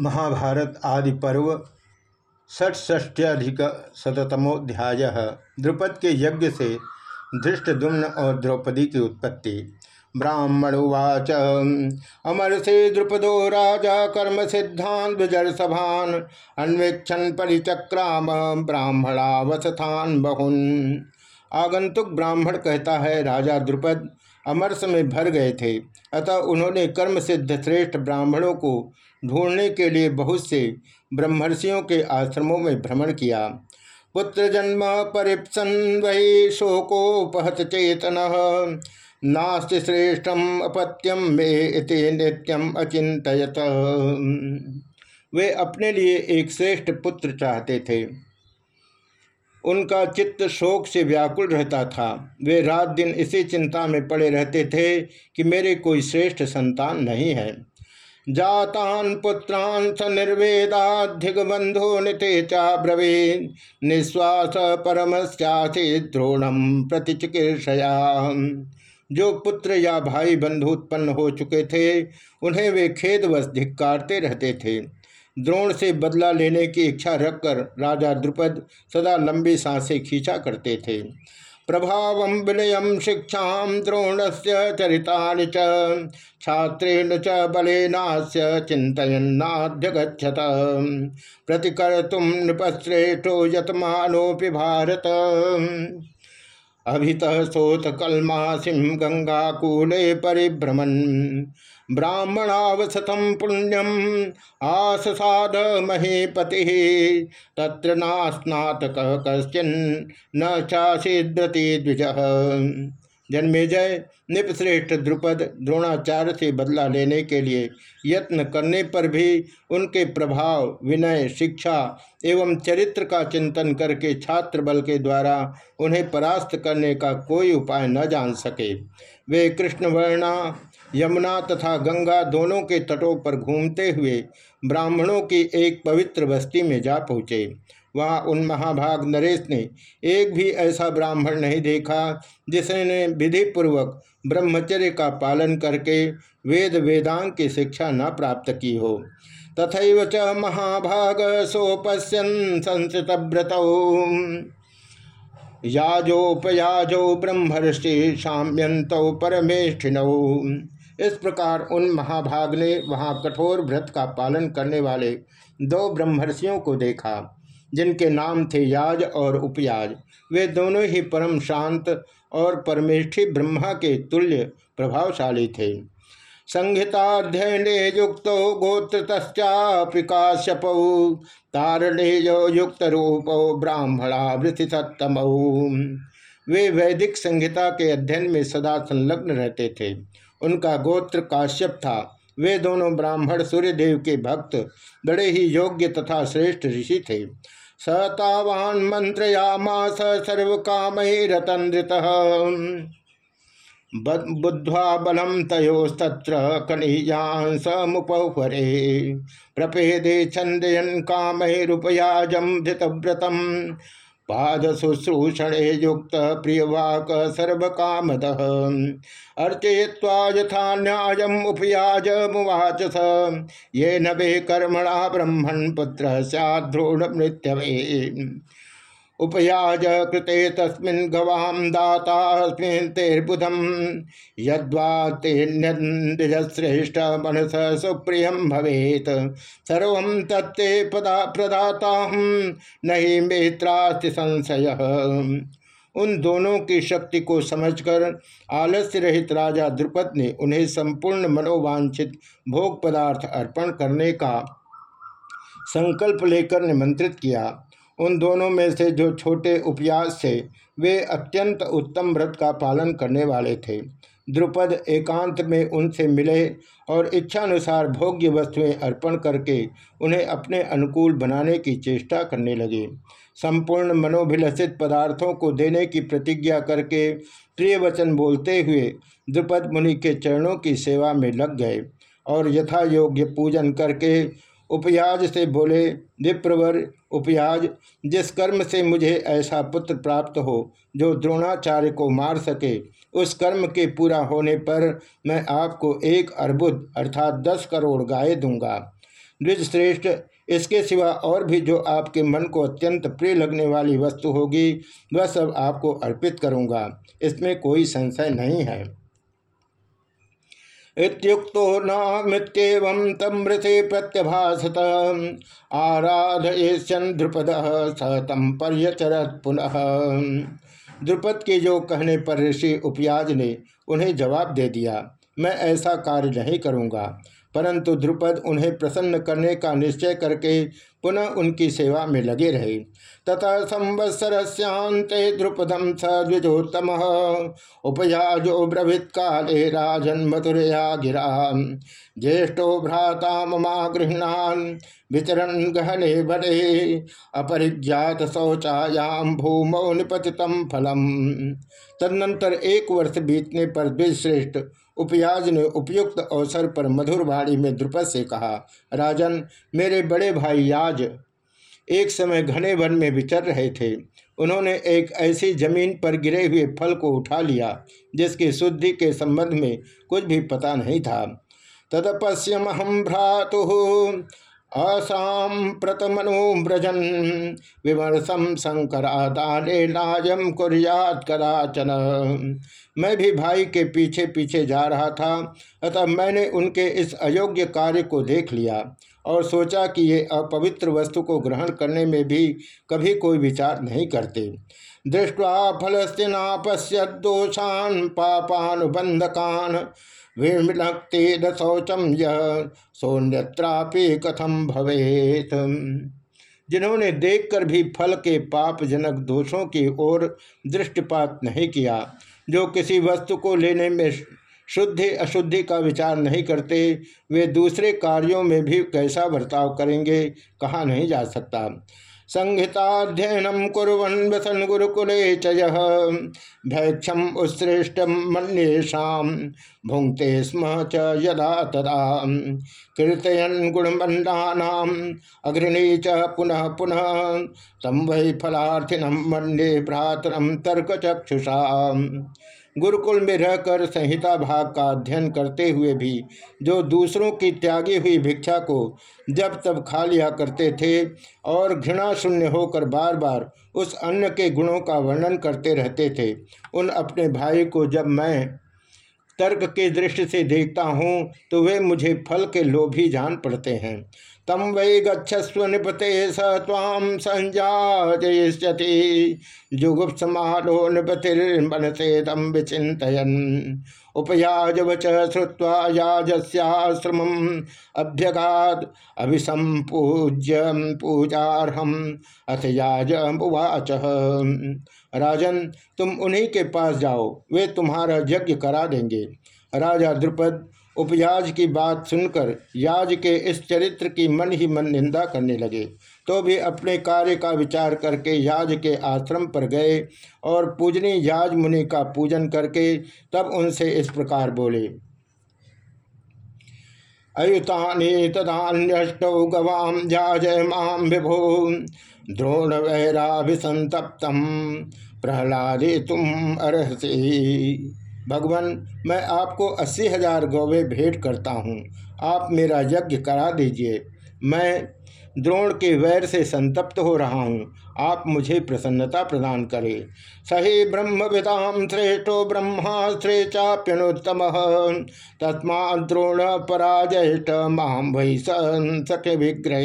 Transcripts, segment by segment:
महाभारत आदि पर्व षट्ष्ट्यधिक शतमोध्याय द्रुपद के यज्ञ से धृष्टदुम्न और द्रौपदी की उत्पत्ति। ब्राह्मणुवाच अमर से द्रुपदो राजा कर्म सिद्धान विजर सभान, अन्वेक्षण परिचक्राम ब्राह्मणावसथान बहुन। आगंतुक ब्राह्मण कहता है, राजा द्रुपद अमरस में भर गए थे, अतः उन्होंने कर्म सिद्ध श्रेष्ठ ब्राह्मणों को ढूँढने के लिए बहुत से ब्रह्मर्षियों के आश्रमों में भ्रमण किया। पुत्र जन्म परिप्सन वही शोकोपहत चेतन नास्ति श्रेष्ठम अपत्यम में इति नित्यम अचिंतयत वे अपने लिए एक श्रेष्ठ पुत्र चाहते थे। उनका चित्त शोक से व्याकुल रहता था। वे रात दिन इसी चिंता में पड़े रहते थे कि मेरे कोई श्रेष्ठ संतान नहीं है। जातान पुत्रान स निर्वेदाधिक बंधो निते चाब्रवीन निश्वास परमस्यासी द्रोणम प्रतिचिकित्सया जो पुत्र या भाई बंधु उत्पन्न हो चुके थे, उन्हें वे खेदवश धिक्कारते रहते थे। द्रोण से बदला लेने की इच्छा रखकर राजा द्रुपद सदा लंबी साँसें खींचा करते थे। प्रभाव विनय शिक्षा द्रोण से चरिता छात्रेण च बलेनास्य चिंतनाध्यगछत प्रतिकर्तुम नृपश्रेष्ठो यतमानोपि भारत। अभित सोत कलमासिम गंगाकूले परिभ्रमण ब्राह्मणावसतम पुण्यम। आससाद महीपति तत्र नास्नातक कश्चिन, न चासीद्रति द्विज। जन्मेजय निपश्रेष्ठ द्रुपद द्रोणाचार्य से बदला लेने के लिए यत्न करने पर भी उनके प्रभाव, विनय, शिक्षा एवं चरित्र का चिंतन करके छात्र बल के द्वारा उन्हें परास्त करने का कोई उपाय न जान सके। वे कृष्णवर्णा यमुना तथा गंगा दोनों के तटों पर घूमते हुए ब्राह्मणों की एक पवित्र बस्ती में जा पहुँचे। वहाँ उन महाभाग नरेश ने एक भी ऐसा ब्राह्मण नहीं देखा जिसने विधि पूर्वक ब्रह्मचर्य का पालन करके वेद वेदांग की शिक्षा न प्राप्त की हो। तथा च महाभाग सोपश्यन संस्कृत व्रत याजोपयाजो ब्रह्मर्षि शाम्यंत परमेष्ठिनौ। इस प्रकार उन महाभाग ने वहाँ कठोर व्रत का पालन करने वाले दो ब्रह्मर्षियों को देखा, जिनके नाम थे याज और उपयाज। वे दोनों ही परम शांत और परमेष्ठी ब्रह्मा के तुल्य प्रभावशाली थे। संहिताध्ययन युक्त गोत्र तस्पिकाश्यप तारणे युक्त रूप ब्राह्मणा सत्तम वे वैदिक संहिता के अध्ययन में सदा संलग्न रहते थे। उनका गोत्र काश्यप था। वे दोनों ब्राह्मण सूर्यदेव के भक्त, बड़े ही योग्य तथा श्रेष्ठ ऋषि थे। सतावान मंत्रयामास सर्व काम रतनृत। बुद्ध्वा बलम तयोस्तत्र कनीयांस मुपहरे प्रपेदे छंदयन कामैरुपयाजम धृतव्रतम। पाद शुश्रूषण युक्त प्रियवाक सर्वकामद अर्चय्वा यथा न्यायम उपयाज मुवाच स ये नवे कर्मणा ब्रह्मण पुत्र सद्रोण मृत्यवे। उपयाज कृते तस्मिन् गवाम दातास्मिन् यद्वा तेन्यश्रेष्ठ मनस सुप्रिय भवेत। सर्व तत्ते पदा प्रदाता नहीं मेत्रास्ति संशय। उन दोनों की शक्ति को समझकर आलस्य रहित राजा द्रुपद ने उन्हें संपूर्ण मनोवांछित भोग पदार्थ अर्पण करने का संकल्प लेकर निमंत्रित किया। उन दोनों में से जो छोटे उपयास थे, वे अत्यंत उत्तम व्रत का पालन करने वाले थे। द्रुपद एकांत में उनसे मिले और इच्छानुसार भोग्य वस्तुएँ अर्पण करके उन्हें अपने अनुकूल बनाने की चेष्टा करने लगे। संपूर्ण मनोभिलषित पदार्थों को देने की प्रतिज्ञा करके प्रिय वचन बोलते हुए द्रुपद मुनि के चरणों की सेवा में लग गए और यथा योग्य पूजन करके उपयाज से बोले, विप्रवर उपयाज, जिस कर्म से मुझे ऐसा पुत्र प्राप्त हो, जो द्रोणाचार्य को मार सके, उस कर्म के पूरा होने पर मैं आपको एक अर्बुद अर्थात दस करोड़ गाय दूँगा। द्विजश्रेष्ठ, इसके सिवा और भी जो आपके मन को अत्यंत प्रिय लगने वाली वस्तु होगी, वह सब आपको अर्पित करूँगा। इसमें कोई संशय नहीं है। इत्युक्तो तम मृते प्रत्यभासत। आराधयेशन ध्रुपद स तम पर्यचरत पुनः। द्रुपद के जो कहने पर ऋषि उपयाज ने उन्हें जवाब दे दिया, मैं ऐसा कार्य नहीं करूँगा। परंतु द्रुपद उन्हें प्रसन्न करने का निश्चय करके पुनः उनकी सेवा में लगे रहे। तथा संवत्सर द्रुपदम स द्विजोत्तम। उपयाजो ब्रभित काले राजन मथुरया गिरा। ज्येष्ठो भ्राता ममा गृहणान विचरण गहने बड़े अपरिज्ञात शौचायाम भूमौ निपतितम फलम। तदनंतर एक वर्ष बीतने पर द्विश्रेष्ठ उपयाज ने उपयुक्त अवसर पर मधुर में द्रुपद से कहा, राजन, मेरे बड़े भाई याज एक समय घने वन में विचर रहे थे। उन्होंने एक ऐसी ज़मीन पर गिरे हुए फल को उठा लिया, जिसकी शुद्धि के संबंध में कुछ भी पता नहीं था। तदपश्यमहम भ्रातु असाम्प्रतमनुव्रजन विमर्शम शंकरादाने नाजम कुरियात कदाचन। मैं भी भाई के पीछे पीछे जा रहा था, अतः मैंने उनके इस अयोग्य कार्य को देख लिया और सोचा कि ये अपवित्र वस्तु को ग्रहण करने में भी कभी कोई विचार नहीं करते। दृष्टवा फलस्तिना पश्यत दोषान पापानुबंधकान विमलक्ति शौचम यह सोन्यत्रापि कथम भवेत। जिन्होंने देखकर भी फल के पापजनक दोषों की ओर दृष्टिपात नहीं किया, जो किसी वस्तु को लेने में शुद्धि, अशुद्धि का विचार नहीं करते, वे दूसरे कार्यों में भी कैसा बर्ताव करेंगे, कहा नहीं जा सकता। संहिताध्ययन कुरन वसन गुरुकुले चैक्षम उत्सृष्ट मन्येशा भुंक्ते स्म च यदा तदा। कीर्तयन गुणमंडा अग्रणी च पुनः पुनः। तम वै फलार्थिनम मन्ये भ्रातरम तर्कचक्षुषा गुरुकुल में रहकर संहिता भाग का अध्ययन करते हुए भी, जो दूसरों की त्यागी हुई भिक्षा को जब तब खा लिया करते थे और घृणा शून्य होकर बार बार उस अन्न के गुणों का वर्णन करते रहते थे, उन अपने भाई को जब मैं तर्क के दृष्टि से देखता हूँ तो वे मुझे फल के लोभी जान पड़ते हैं। तम वै गच्छस्व निपते स ताम संजाजयिष्यति। जुगुप्समानो निपतिर्मनसे तम विचितयन उपयाज वच श्रुवा याजस्याश्रम अभ्यगाद अभिसंपूज्य पूजारहम। अथ याज उवाच राजन, तुम उन्हीं के पास जाओ। वे तुम्हारा यज्ञ करा देंगे। राजा द्रुपद उपयाज की बात सुनकर याज के इस चरित्र की मन ही मन निंदा करने लगे। तो भी अपने कार्य का विचार करके याज के आश्रम पर गए और पूजनी याज मुनि का पूजन करके तब उनसे इस प्रकार बोले। अयुतानि तदान्यष्टौ गवाम जाजय माम विभो। द्रोण वैराभिसंतप्तम प्रहलादे तुम अर्सी भगवान, मैं आपको अस्सी हज़ार गौवे भेंट करता हूँ। आप मेरा यज्ञ करा दीजिए। मैं द्रोण के वैर से संतप्त हो रहा हूँ। आप मुझे प्रसन्नता प्रदान करें। सही ब्रह्म विदाम श्रेष्ठो ब्रह्मास्त्रे चाप्यनुत्तम तस्मा द्रोण पराजय माम वही सके विग्रह।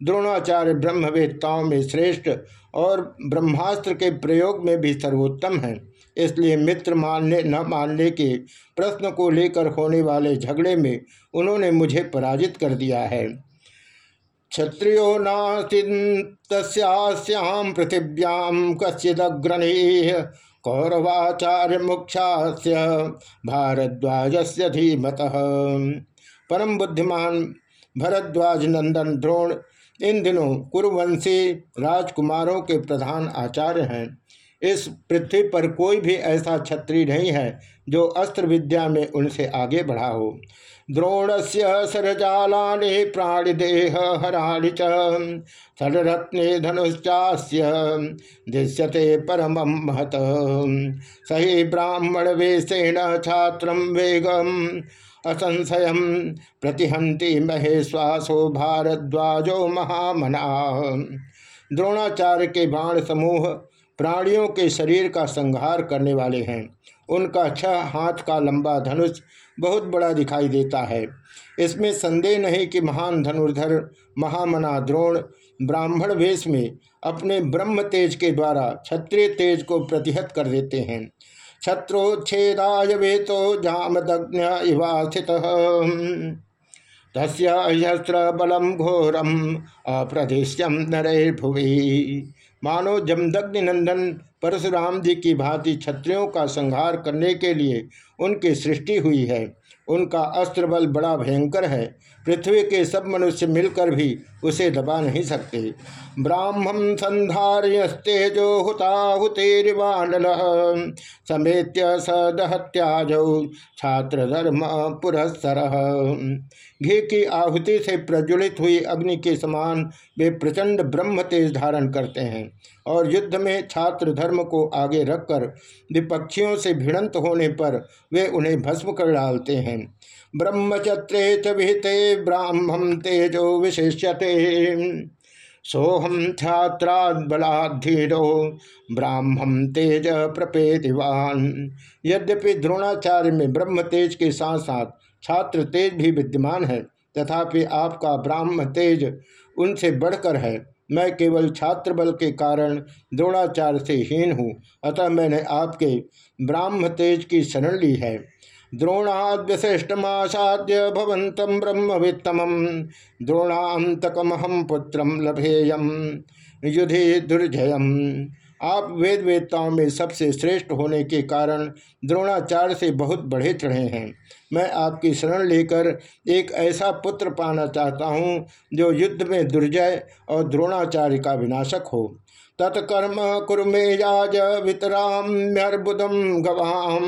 द्रोणाचार्य ब्रह्मवेदताओं में श्रेष्ठ और ब्रह्मास्त्र के प्रयोग में भी सर्वोत्तम है। इसलिए मित्र मानने, न मानने के प्रश्न को लेकर होने वाले झगड़े में उन्होंने मुझे पराजित कर दिया है। क्षत्रियो नास्त्याम पृथिव्याम कश्चिदग्रणे कौरवाचार्य मुख्या भारद्वाज से धीमत। परम बुद्धिमान भरद्वाज नंदन द्रोण इन दिनों कुरुवंशी राजकुमारों के प्रधान आचार्य हैं। इस पृथ्वी पर कोई भी ऐसा छत्री नहीं है जो अस्त्र विद्या में उनसे आगे बढ़ा हो। द्रोण से सरजालाने प्राणिदेह हराणि षडरत्ने धनुश्चास्य दृश्यते परम महत। सही ब्राह्मण वेशेण छात्र वेगम। असंशय प्रतिहंति महेश्वासो भारद्वाजो महामना। द्रोणाचार्य के बाण समूह प्राणियों के शरीर का संहार करने वाले हैं। उनका छह हाथ का लंबा धनुष बहुत बड़ा दिखाई देता है। इसमें संदेह नहीं कि महान धनुर्धर, महामना द्रोण, ब्राह्मण वेश में अपने ब्रह्म तेज के द्वारा क्षत्रिय तेज को प्रतिहत कर देते हैं। छत्रोच्छेदाय वे तो जामदग्न इवास्थित तस्त्र बलम घोरम अप्रदेश्यम नरभुवि मानो जमदग्नि नंदन परशुराम जी की भांति क्षत्रियों का संहार करने के लिए उनकी सृष्टि हुई है। उनका अस्त्र बल बड़ा भयंकर है। पृथ्वी के सब मनुष्य मिलकर भी उसे दबा नहीं सकते। ब्राह्मण संधार्यस्तेजो हुताहुतेरिवानल समेत्य सदहत्याज छात्र धर्म पुरस्सर। घी की आहुति से प्रज्वलित हुई अग्नि के समान वे प्रचंड ब्रह्म तेज धारण करते हैं और युद्ध में छात्र धर्म को आगे रखकर विपक्षियों से भिड़ंत होने पर वे उन्हें भस्म कर डालते हैं। ब्रह्मचत्रे च ब्राह्मण तेजो विशिष्यते। सोहम छात्राबलाधीरो ब्राह्मण तेज प्रपेदिवान। यद्यपि द्रोणाचार्य में ब्रह्म तेज के साथ साथ छात्र तेज भी विद्यमान है, तथापि आपका ब्राह्म तेज उनसे बढ़कर है। मैं केवल छात्र बल के कारण द्रोणाचार्य से हीन हूँ, अतः मैंने आपके ब्राह्म तेज की शरण ली है। द्रोणाद्यशिष्टमासाद्य भवंतम ब्रह्मवित्तम द्रोणातकमहम पुत्रम लभेयम। युधि दुर्जयम। आप वेद वेदताओं में सबसे श्रेष्ठ होने के कारण द्रोणाचार्य से बहुत बढ़े चढ़े हैं। मैं आपकी शरण लेकर एक ऐसा पुत्र पाना चाहता हूँ जो युद्ध में दुर्जय और द्रोणाचार्य का विनाशक हो। तत्कर्म कुरमे याज वितराम्यर्बुदम गवाम।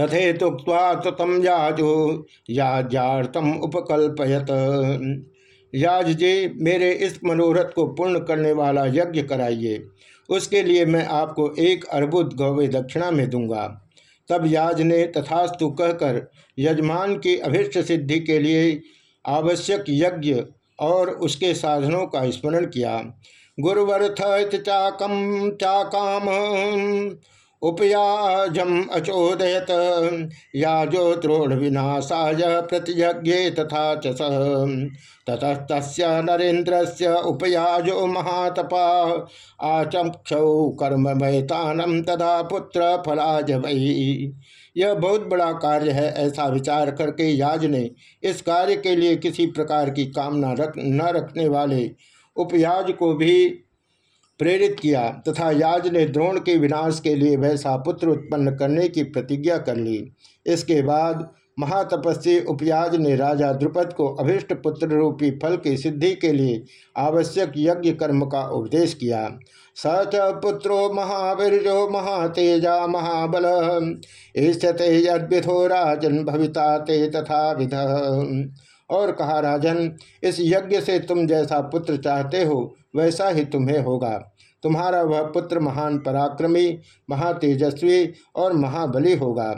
तथे तुक्वा तम याजो, याज्यार्थम उपकल्पयत। याज जी मेरे इस मनोरथ को पूर्ण करने वाला यज्ञ कराइए। उसके लिए मैं आपको एक अर्बुद गौवे दक्षिणा में दूँगा। तब याज ने तथास्तु कहकर यजमान की अभिष्ट सिद्धि के लिए आवश्यक यज्ञ और उसके साधनों का स्मरण किया। गुरुवर्थ चाकम चाकाम। उपयाजम अचोदयत। याजो द्रोण विनाशाय प्रतिज्ञे तथा च ततस्त नरेन्द्र से उपयाजो महातपा। आचक्ष कर्म मैतानम तदा पुत्र फलाज वही यह बहुत बड़ा कार्य है ऐसा विचार करके याज ने इस कार्य के लिए किसी प्रकार की कामना रख, न रखने वाले उपयाज को भी प्रेरित किया तथा याज ने द्रोण के विनाश के लिए वैसा पुत्र उत्पन्न करने की प्रतिज्ञा कर ली। इसके बाद महातपस्वी उपयाज ने राजा द्रुपद को अभिष्ट पुत्र रूपी फल की सिद्धि के लिए आवश्यक यज्ञ कर्म का उपदेश किया। स च पुत्रो महावीरजो महातेजा महाबल, ईष्यते यद्विधो राजन भविता ते तथा विध और कहा, राजन, इस यज्ञ से तुम जैसा पुत्र चाहते हो वैसा ही तुम्हें होगा। तुम्हारा वह पुत्र महान पराक्रमी, महातेजस्वी और महाबली होगा।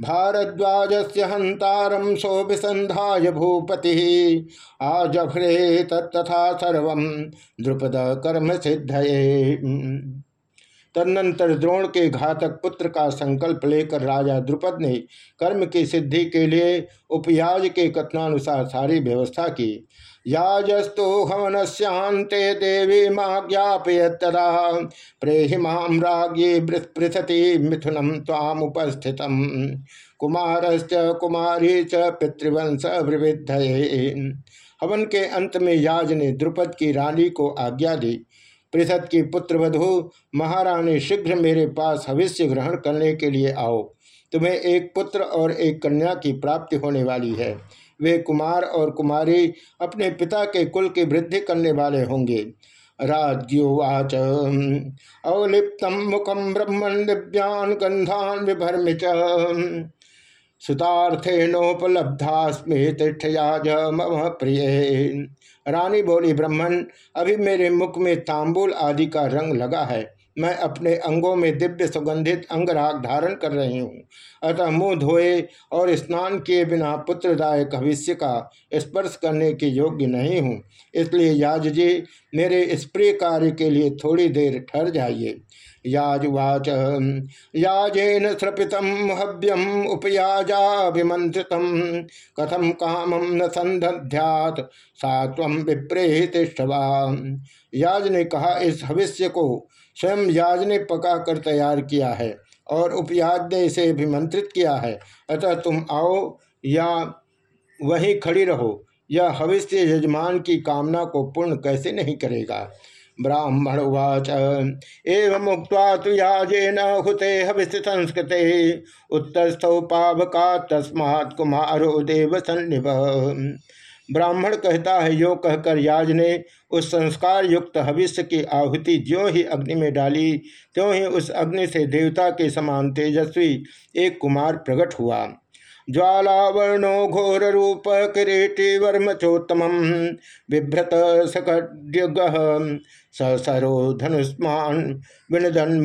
भारद्वाज से हंतारम शोभिसंधा भूपति आजभ्रे तथा सर्व द्रुपद कर्म सिद्ध तदनंतर द्रोण के घातक पुत्र का संकल्प लेकर राजा द्रुपद ने कर्म की सिद्धि के लिए उपयाज के कथनानुसार सारी व्यवस्था की। याजस्तु हवन श्यांते देवी माँ ज्ञापयतरा प्रेहिमाम राज्ञी पृथति मिथुनम ताम उपस्थित। कुमारश्च कुमारी च पितृवंश विविध हवन के अंत में याज ने द्रुपद की रानी को आज्ञा दी। पृथत की पुत्रवधु, महारानी शीघ्र मेरे पास हविष्य ग्रहण करने के लिए आओ। तुम्हें एक पुत्र और एक कन्या की प्राप्ति होने वाली है। वे कुमार और कुमारी अपने पिता के कुल की वृद्धि करने वाले होंगे। राज्योवाच अवलिप्तम मुखम ब्रह्मण दिव्यान गंधान विभर्मिच। सुतार्थेनोपलब्धास्मे तिष्ठयाज मम प्रिय। रानी बोली ब्रह्मण अभी मेरे मुख में तांबुल आदि का रंग लगा है। मैं अपने अंगों में दिव्य सुगंधित अंगराग धारण कर रही हूँ। अतः मुँह धोए और स्नान किए बिना पुत्रदायक भविष्य का स्पर्श करने के योग्य नहीं हूँ। इसलिए याज जी मेरे इस प्रिय कार्य के लिए थोड़ी देर ठहर जाइए। याजुवाच, याजेन श्रपित हव्यम उपयाजाभिमंत्रित कथम कामम न संध्यात सात्व विप्रेहित याज ने कहा, इस भविष्य को स्वयं याज ने पका कर तैयार किया है और उपयाज ने इसे अभिमंत्रित किया है। अतः तुम आओ, या वहीं खड़ी रहो। यह हविष्य यजमान की कामना को पूर्ण कैसे नहीं करेगा? ब्राह्मण उवाच, एवं मुक्त तो याजेन हुते हविष संस्कृते। उत्तरस्थौ पावका तस्मात् कुमारो देव सन्निभ ब्राह्मण कहता है, यो कहकर याज ने उस संस्कार युक्त हविष्य की आहुति ज्यों ही अग्नि में डाली, त्यों ही उस अग्नि से देवता के समान तेजस्वी एक कुमार प्रकट हुआ। ज्वालावर्णो घोर रूप किरीटी वर्म चोत्तम, बिभ्रत सकड्यग सरो धनुष्मान विनदन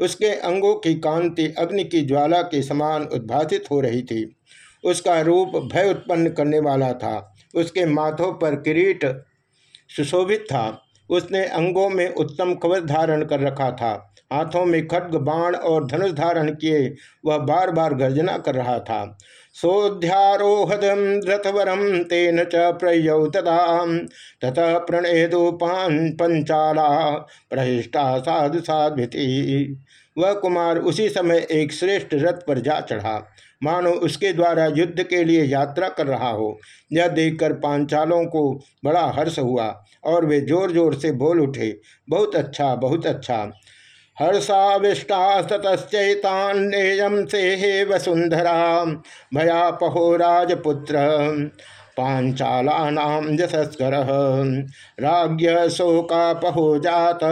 उसके अंगों की कांति अग्नि की ज्वाला के समान उद्भासित हो रही थी। उसका रूप भय उत्पन्न करने वाला था। उसके माथों पर किरीट सुशोभित था। उसने अंगों में उत्तम कवच धारण कर रखा था। हाथों में खड्ग, बाण और धनुष धारण किए, वह बार बार गर्जना कर रहा था। सोध्यारोहदम रथवरम तेन च प्रयौ तथा ततः प्रणेदो पंचाला, प्रहिष्टा साधु साध्विति वह कुमार उसी समय एक श्रेष्ठ रथ पर जा चढ़ा। मानो उसके द्वारा युद्ध के लिए यात्रा कर रहा हो। यह देखकर पांचालों को बड़ा हर्ष हुआ और वे ज़ोर ज़ोर से बोल उठे, बहुत अच्छा बहुत अच्छा। हर्षाविष्टा ततश्चैतान्यम से हे वसुंधरा भयापहो राजपुत्र। पांचालानाम यशस्कर राज्य शोकापहो जात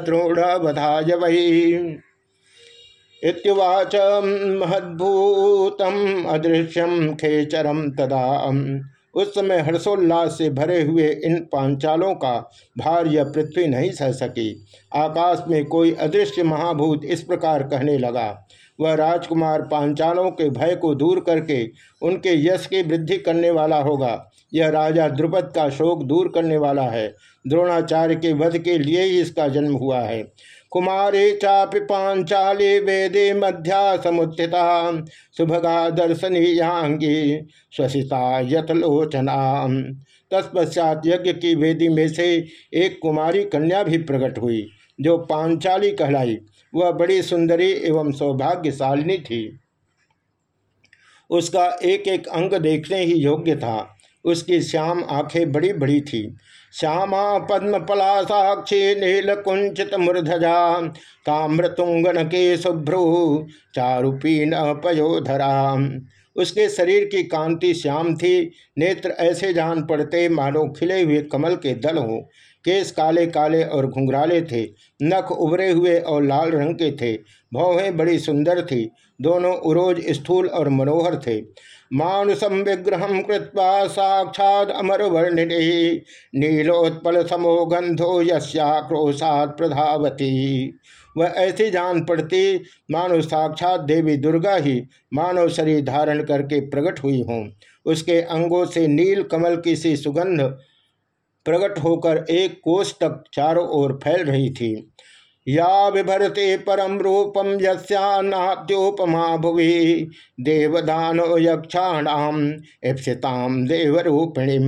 द्रोण बधाय वही इत्युवाच महद्भूतम अदृश्यम खेचरम तदा उस समय हर्षोल्लास से भरे हुए इन पांचालों का भार यह पृथ्वी नहीं सह सकी। आकाश में कोई अदृश्य महाभूत इस प्रकार कहने लगा। वह राजकुमार पांचालों के भय को दूर करके उनके यश की वृद्धि करने वाला होगा। यह राजा द्रुपद का शोक दूर करने वाला है। द्रोणाचार्य के वध के लिए ही इसका जन्म हुआ है। कुमारे चापि पांचाले वेदे मध्या समुत्थिता। सुभगा दर्शनीयांगी स्वसिता यथलोचना तत्पश्चात यज्ञ की वेदी में से एक कुमारी कन्या भी प्रकट हुई, जो पांचाली कहलाई। वह बड़ी सुंदरी एवं सौभाग्यशालिनी थी। उसका एक एक अंग देखने ही योग्य था। उसकी श्याम आँखें बड़ी बड़ी थी। श्यामा पद्म पला साक्षी नील कुंचित मूर्धजा ताम्रतुंगन के शुभ्रु चारुपीन पयोधरा उसके शरीर की कांति श्याम थी, नेत्र ऐसे जान पड़ते मानो खिले हुए कमल के दल हो। केस काले काले और घुंघराले थे, नख उभरे हुए और लाल रंग के थे। भौहें बड़ी सुंदर थी, दोनों उरोज स्थूल और मनोहर थे। मानुषम विग्रह कृत्वा साक्षात वर्णिनी नीलोत्पल समो गंधो यस्याक्रोशात प्रधावती। वह ऐसी जान पड़ती, मानो साक्षात देवी दुर्गा ही मानव शरीर धारण करके प्रकट हुई हों। उसके अंगों से नील कमल की सी सुगंध प्रकट होकर एक कोष तक चारों ओर फैल रही थी। या विभरते परम रूपम यस्याद्योपमा भुवि। देवदानो यक्षाणाम इप्सिताम देवरूपिणी।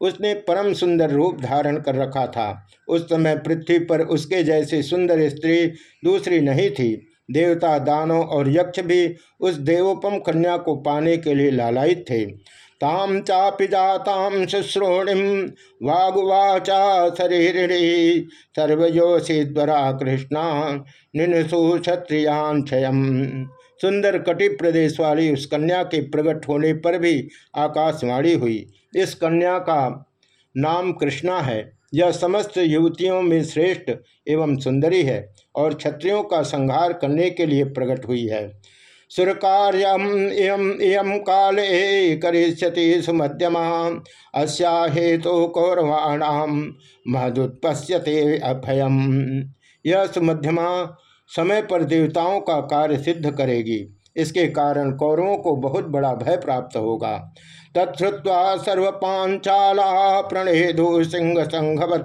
उसने परम सुंदर रूप धारण कर रखा था। उस समय पृथ्वी पर उसके जैसे सुंदर स्त्री दूसरी नहीं थी। देवता दानों और यक्ष भी उस देवोपम कन्या को पाने के लिए लालायित थे। ताम चापि जाताम शुश्रोणिम वागुवाचा शरीरिणी। सर्वयोषिद्वरा कृष्णा निनसु क्षत्रियान क्षयम। सुंदर कटि प्रदेश वाली उस कन्या के प्रकट होने पर भी आकाशवाणी हुई। इस कन्या का नाम कृष्णा है। यह समस्त युवतियों में श्रेष्ठ एवं सुंदरी है और क्षत्रियों का संहार करने के लिए प्रकट हुई है। सुरकार्यम इयम काले करिष्यति सुमध्यमा। हेतु तो कौरवाणाम महदुत्पश्यते अभयम। यह सुमध्यमा समय पर देवताओं का कार्य सिद्ध करेगी। इसके कारण कौरवों को बहुत बड़ा भय प्राप्त होगा। तत्वा सर्व पांचाला प्रणेदु सिंह संघवत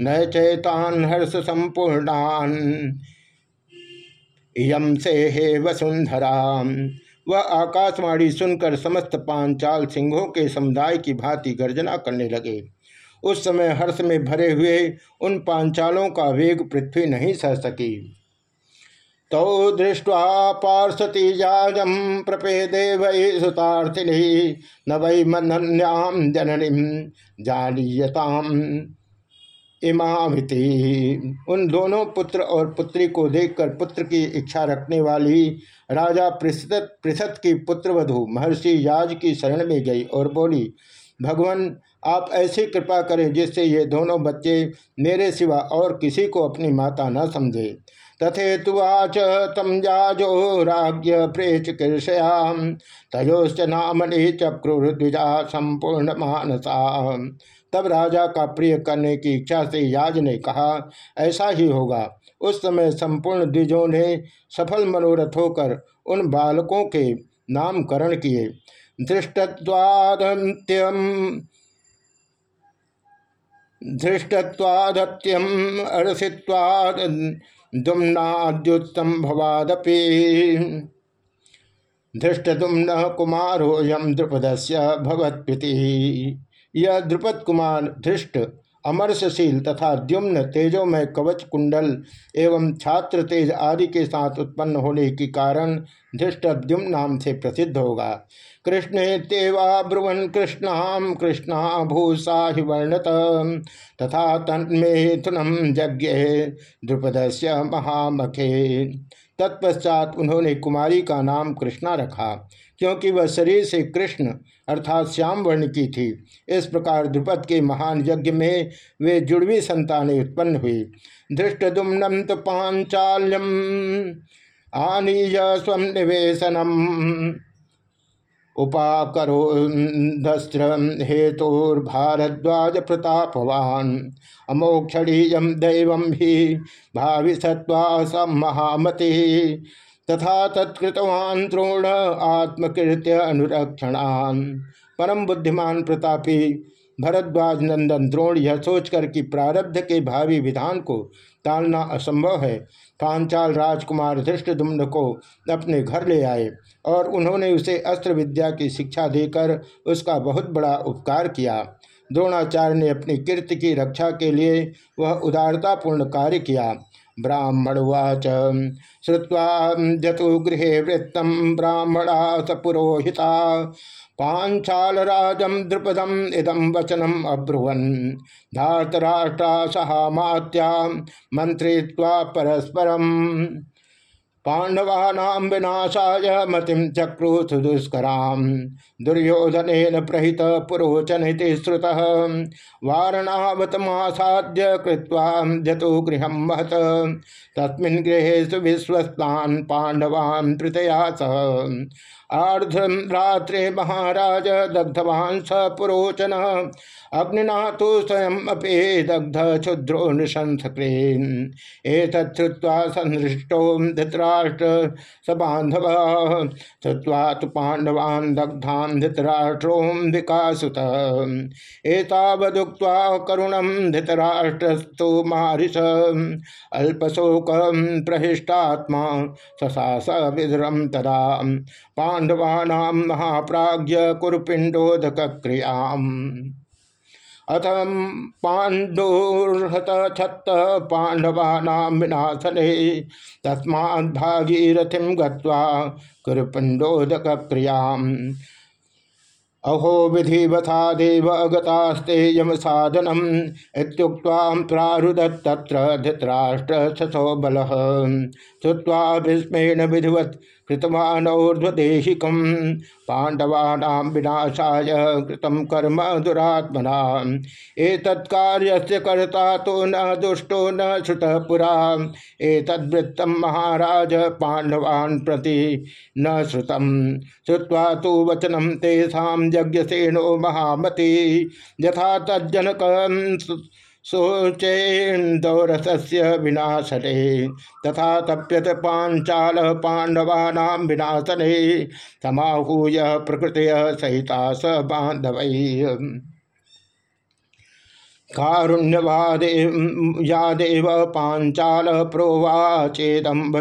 न चैतान हर्ष संपूर्णान। यम से हे वसुंधरा। वह आकाशवाणी सुनकर समस्त पांचाल सिंहों के समुदाय की भांति गर्जना करने लगे। उस समय हर्ष में भरे हुए उन पांचालों का वेग पृथ्वी नहीं सह सकी। तौ दृष्ट्वा पार्षतीजाजम प्रपेदे वै सुतार्थिनी। न वै मनन्याम जननीम जानीयताम। इमामिति। उन दोनों पुत्र और पुत्री को देखकर पुत्र की इच्छा रखने वाली राजा पृषत पृषत की पुत्रवधु महर्षि याज की शरण में गई और बोली, भगवान, आप ऐसी कृपा करें जिससे ये दोनों बच्चे मेरे सिवा और किसी को अपनी माता न समझे। तथे तथेतुवाच तम जाजो राज्य प्रेच कृषयाम तयोश्च नामनि चक्रुर्द्विजा संपूर्ण मानसा। तब राजा का प्रिय करने की इच्छा से याज ने कहा, ऐसा ही होगा। उस समय संपूर्ण द्विजों ने सफल मनोरथ होकर उन बालकों के नामकरण किए। अर्षित्वाद दुम्नाद्युत्तम भवादपि धृष्टदुम्न कुमारोयम द्रुपद से भगवत्प्रीति यह द्रुपद कुमार धृष्ट, अमरसशील तथा द्युम्न, तेजोमय, कवच कुंडल एवं छात्र तेज आदि के साथ उत्पन्न होने के कारण धृष्टद्युम नाम से प्रसिद्ध होगा। कृष्ण तेवा ब्रुवन कृष्णाम कृष्णा भूषा हि वर्णत, तथा तन्मेथुनम यज्ञ द्रुपद से महामखे। तत्पश्चात उन्होंने कुमारी का नाम कृष्णा रखा। क्योंकि वह शरीर से कृष्ण अर्थात श्याम वर्ण की थी। इस प्रकार द्रुपद के महान यज्ञ में वे जुड़वी संतानें उत्पन्न हुई। धृष्टुम्नम तो पांचाल्यम आनीय स्व निवेशनम। उपाकरो दस्त्र हेतुर्भारद्वाज प्रतापवान। अमोक्षणीयम दैव ही भावी सत्वा महामति। तथा तत्कृतवान द्रोण आत्मकृत्य अनुरक्षणान। परम बुद्धिमान प्रतापी, भरद्वाज नंदन द्रोण यह सोचकर कि प्रारब्ध के भावी विधान को टालना असंभव है पांचाल राजकुमार धृष्टदुम्न को अपने घर ले आए और उन्होंने उसे अस्त्र विद्या की शिक्षा देकर उसका बहुत बड़ा उपकार किया। द्रोणाचार्य ने अपनी कीर्ति की रक्षा के लिए वह उदारतापूर्ण कार्य किया। ब्राह्मणवाच। श्रुवा जतु गृह वृत्तम ब्राह्मणा स पुरोहिता। पांचालराजम द्रुपदम इदम वचनम अब्रुवन। धातराष्ट्रा सहामात्या मंत्रित्वा परस्परम। पांडवानाम विनाशा मतिम चक्रु सुदुष्करा दुर्योधन प्रहित पुरोचन श्रुत। वारणावतमासाद्य कृत्वा जतो गृह महत तस्मिन् गृहे सुविश्वस्तान् पांडवान् तृतया सह। आर्धम रात्रे महाराज दग्धवान् स पुरोचन। अग्निना तो स्वयं अपे दग्ध क्षुद्रो नृशंसक्रेन एतत्वा संहृष्टो धृतराष्ट्र सबांधव श्रुवा तो पांडवान् दग्धान धृतराष्ट्रो विकासुत। एतावदुक्त्वा करुणम धृतराष्ट्रस्तु मारिष। अल्पशोक प्रहिष्टात्मा ससास तदा। पांडवानां महाप्राज्य कुरुपिंडोदक क्रियाम अथ पाण्डुर्हत छत्त पाण्डवानां विनाशने तस्मात् भागीरथिं गत्वा कुरुपिण्डोदकक्रियाम्। अहो विधिवथा देव अगतास्ते यम साधनम प्रारुदत्तत्र धृतराष्ट्र ससो बल। श्रुवा भीष्मेण विधिवत कृतवानौर्ध्वदेशिकम पांडवानां विनाशाय कृतम कर्म दुरात्मना। एतत्कार्यस्य कर्ता तो न दुष्टो न श्रुत पुरा। एतद्वृत्तम महाराज पांडवान् प्रति न श्रुतम। श्रुवा तो वचनम तेषा यज्ञसेनो महामति। यथा तज्जनक शोचेन्दौरसस्य विनाशने, तथा तप्यत पांचाल पांडवानां विनाशने, समाहूय प्रकृति सहिता स बांधव कारुण्यवादे, यादेव पांचाल प्रोवाचेदम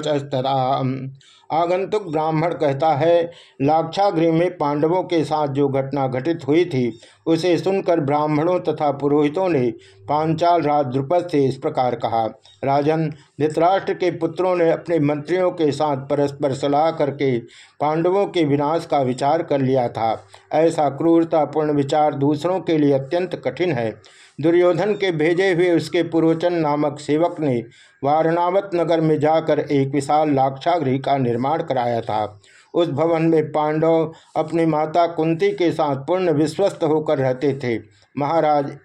आगंतुक ब्राह्मण कहता है, लाक्षागृह में पांडवों के साथ जो घटना घटित हुई थी, उसे सुनकर ब्राह्मणों तथा पुरोहितों ने पांचाल राज द्रुपद से इस प्रकार कहा, राजन, धृतराष्ट्र के पुत्रों ने अपने मंत्रियों के साथ परस्पर सलाह करके पांडवों के विनाश का विचार कर लिया था। ऐसा क्रूरतापूर्ण विचार दूसरों के लिए अत्यंत कठिन है। दुर्योधन के भेजे हुए उसके पुरोचन नामक सेवक ने वारणावत नगर में जाकर एक विशाल लाक्षागृह का निर्माण कराया था। उस भवन में पांडव अपनी माता कुंती के साथ पूर्ण विश्वस्त होकर रहते थे। महाराज,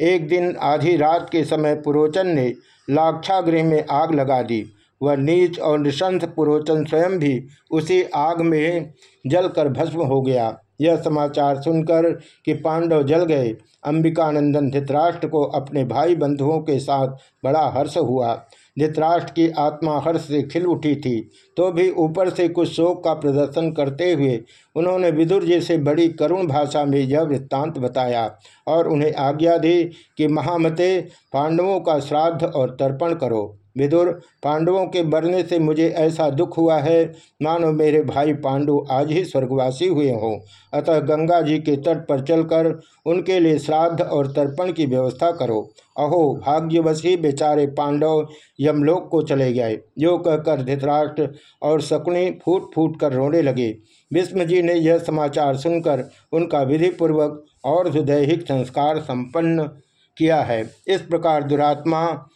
एक दिन आधी रात के समय पुरोचन ने लाक्षागृह में आग लगा दी। वह नीच और निशंथ पुरोचन स्वयं भी उसी आग में जलकर भस्म हो गया। यह समाचार सुनकर कि पांडव जल गए। अंबिकानंदन धृतराष्ट्र को अपने भाई बंधुओं के साथ बड़ा हर्ष हुआ। धृतराष्ट्र की आत्मा हर्ष से खिल उठी थी तो भी ऊपर से कुछ शोक का प्रदर्शन करते हुए उन्होंने विदुर जी से बड़ी करुण भाषा में यह वृत्तांत बताया और उन्हें आज्ञा दी कि महामते पांडवों का श्राद्ध और तर्पण करो। विदुर, पांडवों के मरने से मुझे ऐसा दुख हुआ है। मानो मेरे भाई पांडु आज ही स्वर्गवासी हुए हों। अतः गंगा जी के तट पर चलकर उनके लिए श्राद्ध और तर्पण की व्यवस्था करो। अहो, भाग्यवशी बेचारे पांडव, यमलोक को चले गए। जो कहकर धृतराष्ट्र और शकुनी फूट फूट कर रोने लगे। विष्णु जी ने यह समाचार सुनकर उनका विधिपूर्वक और हृदयिक संस्कार संपन्न किया है। इस प्रकार दुरात्मा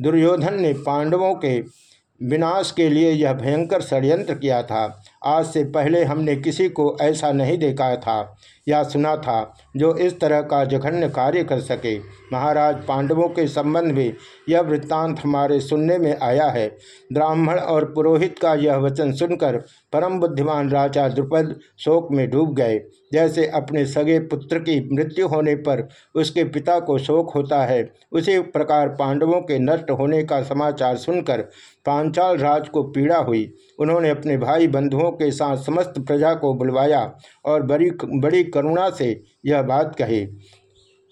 दुर्योधन ने पांडवों के विनाश के लिए यह भयंकर षड्यंत्र किया था। आज से पहले हमने किसी को ऐसा नहीं देखा था या सुना था जो इस तरह का जघन्य कार्य कर सके। महाराज पांडवों के संबंध में यह वृत्तांत हमारे सुनने में आया है। ब्राह्मण और पुरोहित का यह वचन सुनकर परम बुद्धिमान राजा द्रुपद शोक में डूब गए। जैसे अपने सगे पुत्र की मृत्यु होने पर उसके पिता को शोक होता है, उसी प्रकार पांडवों के नष्ट होने का समाचार सुनकर पांचाल राज को पीड़ा हुई। उन्होंने अपने भाई बंधुओं के साथ समस्त प्रजा को बुलवाया और बड़ी बड़ी करुणा से यह बात कही।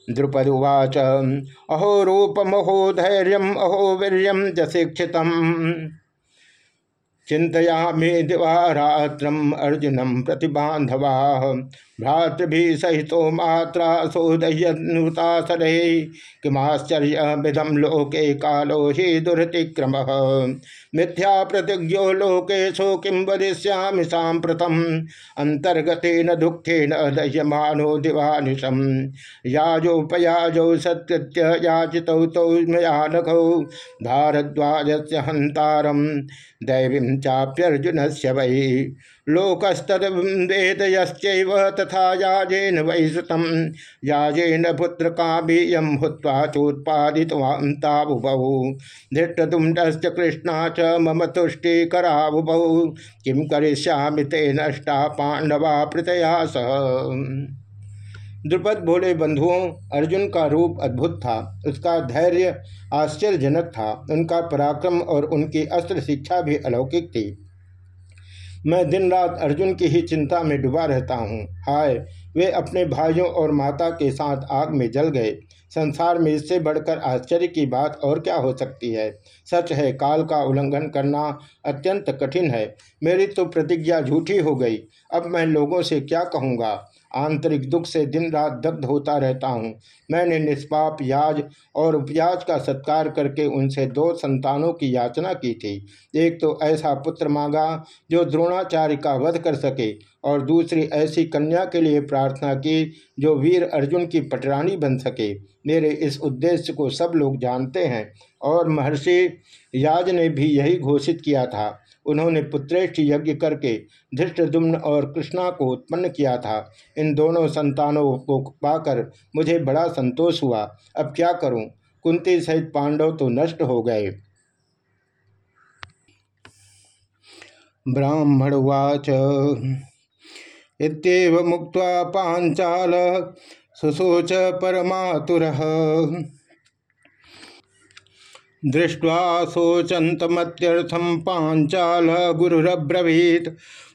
द्रुपद उवाच, अहो रूपमहो धैर्य अहो वीर जशिक्षित चिंतया मे दिवारात्रम अर्जुनम प्रतिबांधवा भ्रातृभि सहितो मात्रा सोदयनुतासरे किमाश्चर्यमिदम लोके कालो हि दुर्तिक्रम। मिथ्या प्रतिज्ञो लोकेशो किं वदिष्यामि साम्प्रतम्। अंतर्गतेन दुःखेन दह्यमानो दिवानिशम्। याजोपयाजौ सत्कृत्य याचितौ तौ मया नखौ भारद्वाजस्य हन्तारं दैवीं चाप्यर्जुनस्य वै लोकस्तद्वेदयश्चैव तथा याजेन वैश्रुतं याजेन पुत्र काव्यम हुत्वा चोत्पादितवान्ताबुबौ धृष्टतुण्डश्च कृष्णा च मम तुष्टिकराबुबौ किं करिष्यामि ते नष्टा पांडवा प्रतया सह। द्रुपद भोले बंधुओं, अर्जुन का रूप अद्भुत था। उसका धैर्य आश्चर्यजनक था। उनका पराक्रम और उनकी अस्त्र शिक्षा भी अलौकिक थी। मैं दिन रात अर्जुन की ही चिंता में डूबा रहता हूँ। हाय, वे अपने भाइयों और माता के साथ आग में जल गए। संसार में इससे बढ़कर आश्चर्य की बात और क्या हो सकती है? सच है, काल का उल्लंघन करना अत्यंत कठिन है। मेरी तो प्रतिज्ञा झूठी हो गई। अब मैं लोगों से क्या कहूँगा? आंतरिक दुख से दिन रात दग्ध होता रहता हूँ। मैंने निष्पाप याज और उपयाज का सत्कार करके उनसे दो संतानों की याचना की थी। एक तो ऐसा पुत्र मांगा जो द्रोणाचार्य का वध कर सके और दूसरी ऐसी कन्या के लिए प्रार्थना की जो वीर अर्जुन की पटरानी बन सके। मेरे इस उद्देश्य को सब लोग जानते हैं और महर्षि याज ने भी यही घोषित किया था। उन्होंने पुत्रेष्ठ यज्ञ करके धृष्टदुम्न और कृष्णा को उत्पन्न किया था। इन दोनों संतानों को पाकर मुझे बड़ा संतोष हुआ। अब क्या करूँ? कुंती सहित पांडव तो नष्ट हो गए। ब्राह्मणवाच इतव मुक्त पांचाल सुसोच परमातुर। दृष्ट्वा शोचंतमत्यर्थम पांचाल गुरुरब्रवीत।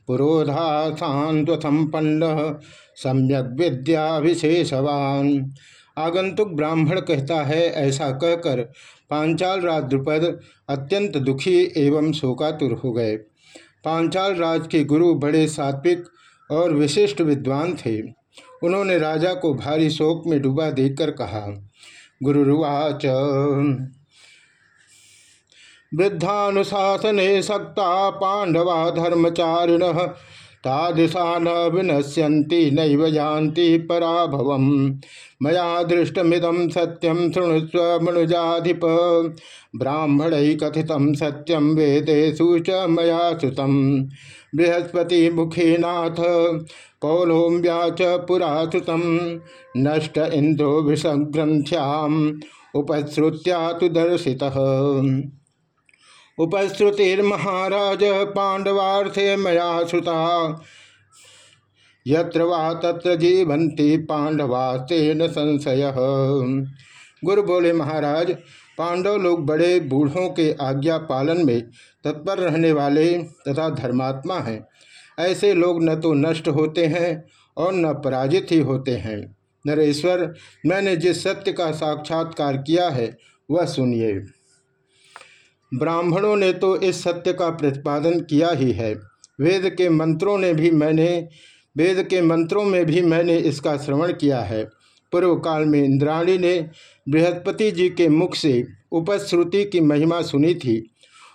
पुरोधा सांत्व संपन्न सम्यक विद्या विशेषवान। आगंतुक ब्राह्मण कहता है, ऐसा कहकर पांचाल राज द्रुपद अत्यंत दुखी एवं शोकातुर हो गए। पांचाल राज के गुरु बड़े सात्विक और विशिष्ट विद्वान थे। उन्होंने राजा को भारी शोक में डूबा देखकर कहा गुरुवाच वृद्धानुशासने सक्ता पांडवा धर्मचारिण। तादृशा न विनश्यन्ति नैव यान्ति पराभवम्। मया दृष्टमिदं सत्यं शृणुस्व मनुजाधिप। ब्राह्मणैः कथितं सत्यं वेदेषु च मया श्रुतं बृहस्पतिमुखीनाथ पौलोम्या च पुरा श्रुतं नष्ट इन्द्रो विषग्रन्थ्याम् उपश्रुत्या तु दर्शितः। उपश्रुतिर्महाराज पांडवार्थे मया श्रुता। यत्र वा तत्र जीवंती पांडवास्ते न संशय। गुरु बोले, महाराज, पांडव लोग बड़े बूढ़ों के आज्ञा पालन में तत्पर रहने वाले तथा धर्मात्मा हैं। ऐसे लोग न तो नष्ट होते हैं और न पराजित ही होते हैं। नरेश्वर, मैंने जिस सत्य का साक्षात्कार किया है, वह सुनिए। ब्राह्मणों ने तो इस सत्य का प्रतिपादन किया ही है। वेद के मंत्रों ने भी मैंने, वेद के मंत्रों में भी मैंने इसका श्रवण किया है। पूर्व काल में इंद्राणी ने बृहस्पति जी के मुख से उपश्रुति की महिमा सुनी थी।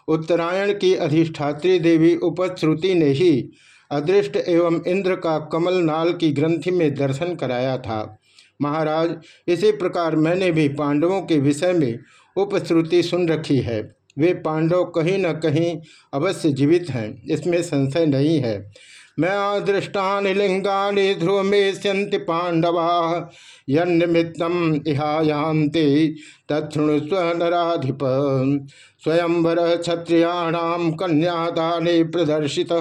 उत्तरायण की अधिष्ठात्री देवी उपश्रुति ने ही अदृष्ट एवं इंद्र का कमल नाल की ग्रंथि में दर्शन कराया था। महाराज, इसी प्रकार मैंने भी पांडवों के विषय में उपश्रुति सुन रखी है। वे पांडव कहीं न कहीं अवश्य जीवित हैं, इसमें संशय नहीं है। मैं अदृष्टान लिंगानि ध्रुव में स्यंति पांडवा यमित्तम इहायांते तत्णुस्व नराधिप। स्वयंवर क्षत्रियाणाम कन्यादाने प्रदर्शित।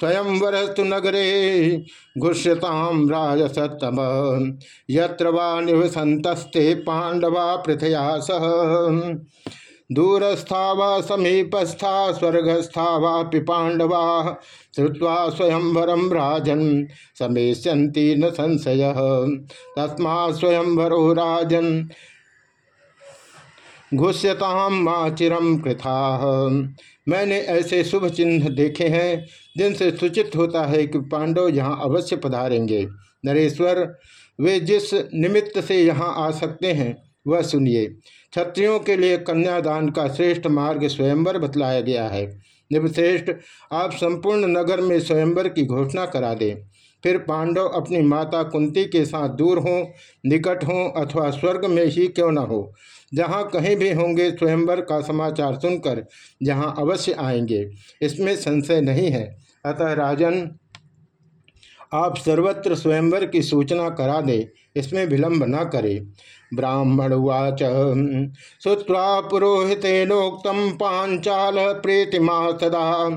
स्वयंवरस्तु नगरे घुष्यताम राजसतम यत्र पांडवा पृथया सह। दूरस्था व समीपस्था स्वर्गस्था पांडवा श्रुवा स्वयंवरम राजन समेष्यंती न संशय। तस्मा स्वयंवरो राजन घुष्यताम माँ चिरम कृथा। मैंने ऐसे शुभ चिन्ह देखे हैं, जिनसे सूचित होता है कि पांडव यहाँ अवश्य पधारेंगे। नरेश्वर, वे जिस निमित्त से यहाँ आ सकते हैं, वह सुनिए। क्षत्रियों के लिए कन्यादान का श्रेष्ठ मार्ग स्वयंवर बतलाया गया है। निवश्रेष्ठ आप संपूर्ण नगर में स्वयंवर की घोषणा करा दें। फिर पांडव अपनी माता कुंती के साथ दूर हों, निकट हों अथवा स्वर्ग में ही क्यों न हो। जहाँ कहीं भी होंगे स्वयंवर का समाचार सुनकर जहाँ अवश्य आएँगे, इसमें संशय नहीं है। अतः राजन आप सर्वत्र स्वयंवर की सूचना करा दे, इसमें विलंब न करें। ब्राह्मण उवाच श्रुवा पुरोहितेनोक्त पांचाल प्रीतिमा सदा।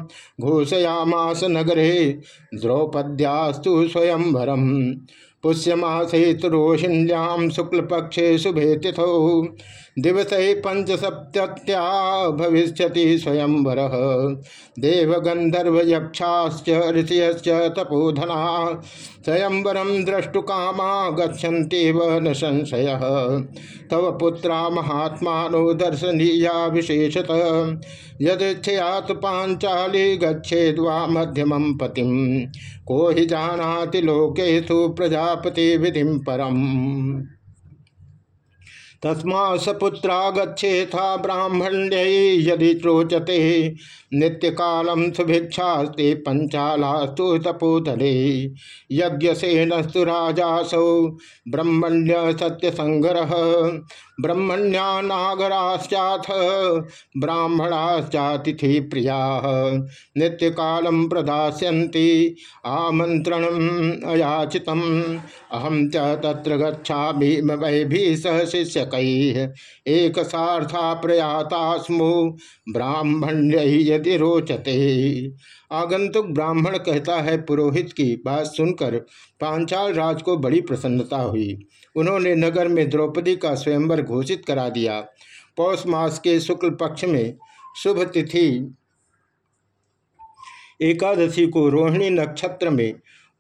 घोषयामास नगरे द्रौपद्यास्तु स्वयंवरम पुष्यमासे रोहिण्याम शुक्लपक्षे शुभे तिथौ दिवस पंचसप्त्या भविष्य स्वयंवर। देवगंधर्व यक्षाश्च ऋषयश्च तपोधना। स्वयंवरम द्रष्टुकामा गच्छन्त्येव न संशय। तव पुत्रा महात्मा दर्शनीया विशेषत। यदया तो पांचाली गच्छेद्वा मध्यम पतिम को ही जानाति लोकेशु प्रजापति विधि परम। तस्मा सपुत्रा गच्छेथा ब्राह्मण्य यदि रोचते नित्य कालम सुभिक्षास्ते पंचालास्तु तपोधले यज्ञ सेनस्तु राजासौ ब्रह्मण्य सत्य संग्रह ब्रह्मण्या नागराश्चाथ ब्राह्मणाश्चातिथि प्रिया नित्य कालम प्रदास्यन्ति आमंत्रण अयाचित अहम च तत्र गच्छा भी सह शिष्यक एक प्रयाता स्मु ब्राह्मण्य यदि रोचते। आगंतुक ब्राह्मण कहता है, पुरोहित की बात सुनकर पांचाल राज को बड़ी प्रसन्नता हुई। उन्होंने नगर में द्रौपदी का स्वयंवर घोषित करा दिया। पौष मास के शुक्ल पक्ष में शुभ तिथि एकादशी को रोहिणी नक्षत्र में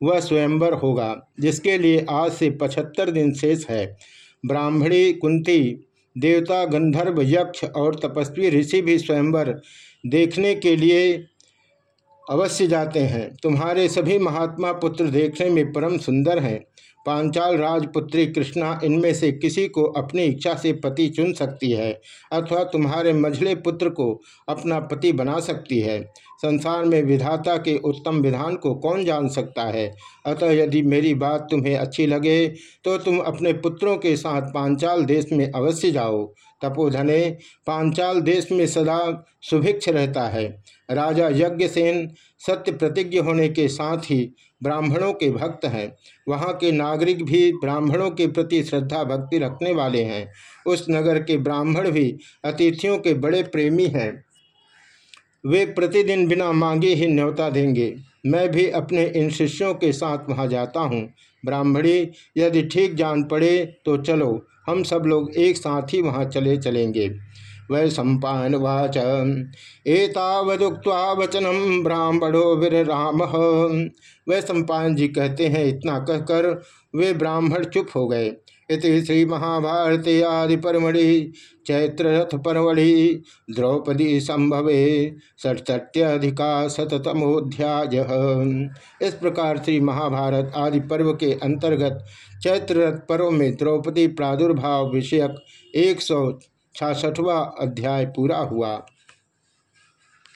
वह स्वयंवर होगा, जिसके लिए आज से पचहत्तर दिन शेष है। ब्राह्मणी, कुंती, देवता, गंधर्व, यक्ष और तपस्वी ऋषि भी स्वयंवर देखने के लिए अवश्य जाते हैं। तुम्हारे सभी महात्मा पुत्र देखने में परम सुंदर हैं। पांचाल राजपुत्री कृष्णा इनमें से किसी को अपनी इच्छा से पति चुन सकती है, अथवा तुम्हारे मझले पुत्र को अपना पति बना सकती है। संसार में विधाता के उत्तम विधान को कौन जान सकता है? अतः यदि मेरी बात तुम्हें अच्छी लगे तो तुम अपने पुत्रों के साथ पांचाल देश में अवश्य जाओ। तपोधने, पांचाल देश में सदा सुभिक्ष रहता है। राजा यज्ञसेन सत्य प्रतिज्ञ होने के साथ ही ब्राह्मणों के भक्त हैं। वहाँ के नागरिक भी ब्राह्मणों के प्रति श्रद्धा भक्ति रखने वाले हैं। उस नगर के ब्राह्मण भी अतिथियों के बड़े प्रेमी हैं। वे प्रतिदिन बिना मांगे ही न्योता देंगे। मैं भी अपने इन शिष्यों के साथ वहाँ जाता हूँ। ब्राह्मणी, यदि ठीक जान पड़े तो चलो, हम सब लोग एक साथ ही वहाँ चले चलेंगे। वै सम्पान वाच एतावदुक्त्वा वचनम ब्राह्मणो वीर राम वै सम्पान जी कहते हैं, इतना कहकर वे ब्राह्मण चुप हो गए। श्री महाभारत आदि परमढ़ि चैत्र रथ परमढ़ि द्रौपदी संभवे षट्ष्ट्यधिका शतमोध्याय इस प्रकार श्री महाभारत आदि पर्व के अंतर्गत चैत्र रथ पर्व में द्रौपदी प्रादुर्भाव विषयक एक सौ अध्याय पूरा हुआ।